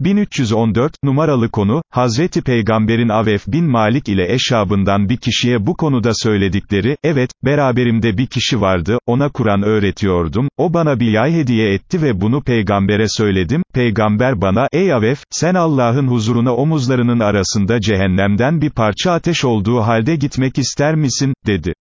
1314, numaralı konu, Hazreti Peygamberin Avef bin Malik ile eşabından bir kişiye bu konuda söyledikleri, evet, beraberimde bir kişi vardı, ona Kur'an öğretiyordum, o bana bir yay hediye etti ve bunu peygambere söyledim, peygamber bana, ey Avef, sen Allah'ın huzuruna omuzlarının arasında cehennemden bir parça ateş olduğu halde gitmek ister misin, dedi.